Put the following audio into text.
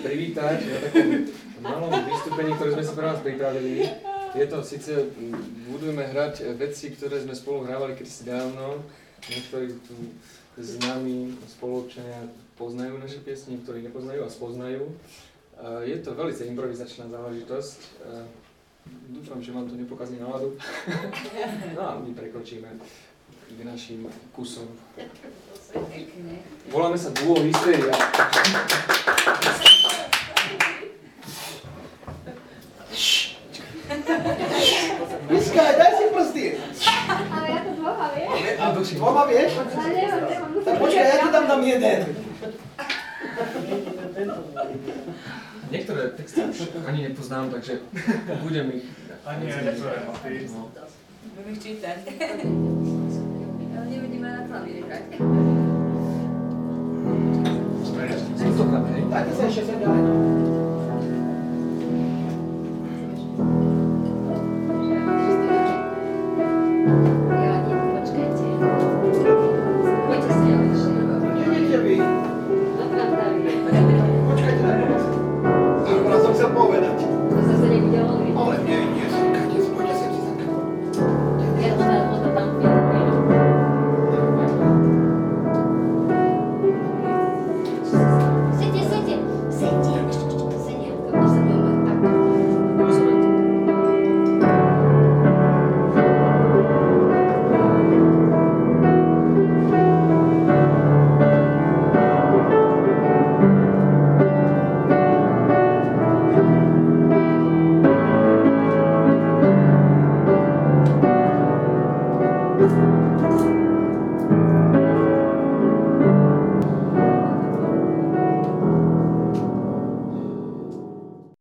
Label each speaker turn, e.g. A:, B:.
A: privítať na takom malom vystúpení, ktoré sme si pre vás pripravili. Je to síce, budeme hrať veci, ktoré sme spolu hrávali kedysi dávno. Niektorí tu s nami spoluobčania poznajú naše piesne, niektorí nepoznajú a spoznajú. Je to veľmi improvizačná záležitosť. Dúfam, že vám to nepokazí náladu. No a my prekočíme k našim kusom. Voláme sa Duo Hysteria.
B: Miška, daj si prsty.
C: Ale ja to dvoma vieš.
B: A dvoma vieš?
C: Ale nemám.
B: Tak počkaj, ja ti tam dám jeden.
A: Niektoré texty už ani nepoznám, takže budem ich...
D: Ani ja.
A: No.
E: Budem ich čítať.
C: Ale nevidíme na klavíri hrať.
A: To?
B: Tak, ty sa ešte sem ďalej. chcel povedať. To sa nevidelo Ale nie, nie